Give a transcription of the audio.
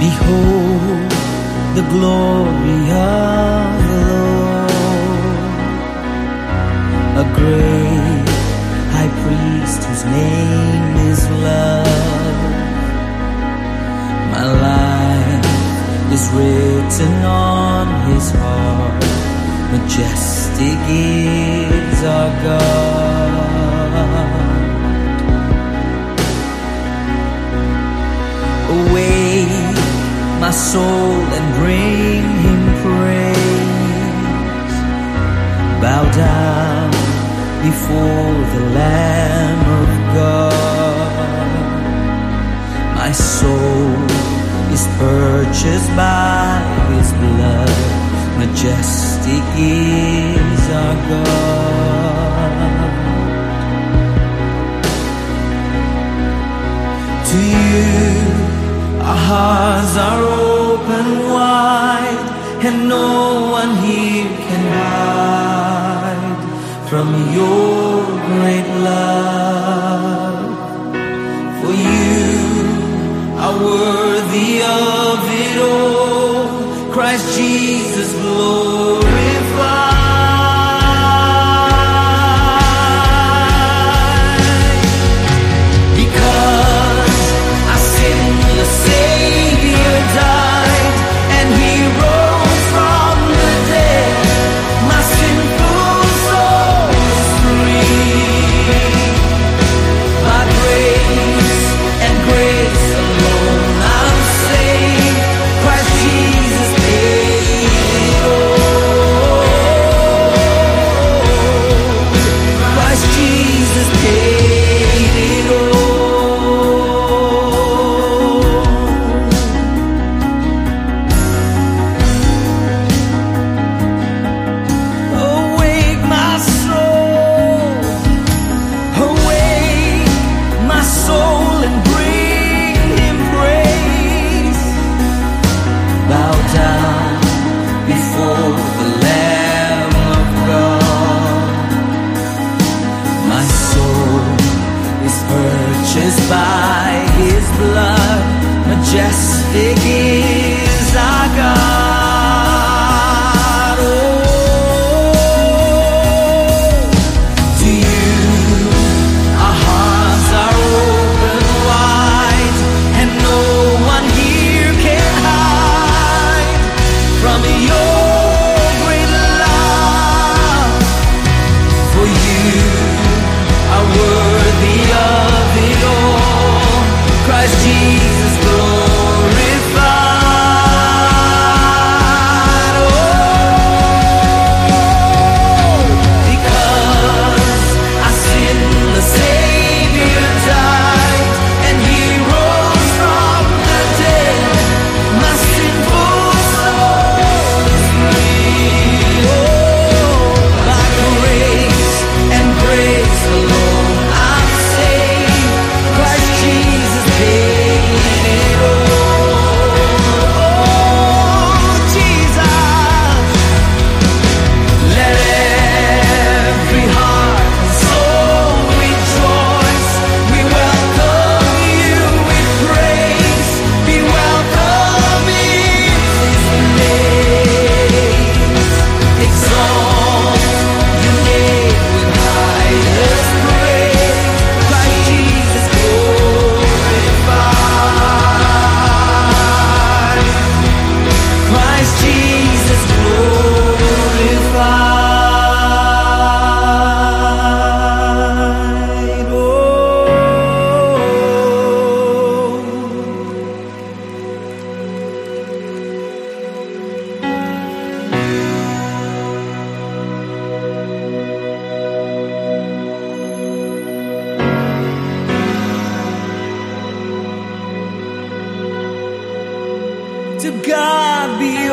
Behold the glory of the Lord, a great high priest whose name is love. My life is written on his heart, majestic is our God. Soul and bring him praise. Bow down before the Lamb of God. My soul is purchased by his blood. Majestic is our God. To you, our hearts are open and no one here can hide from your great love. For you are worthy of it all, Christ Jesus glorified. By his blood. Majestic To God be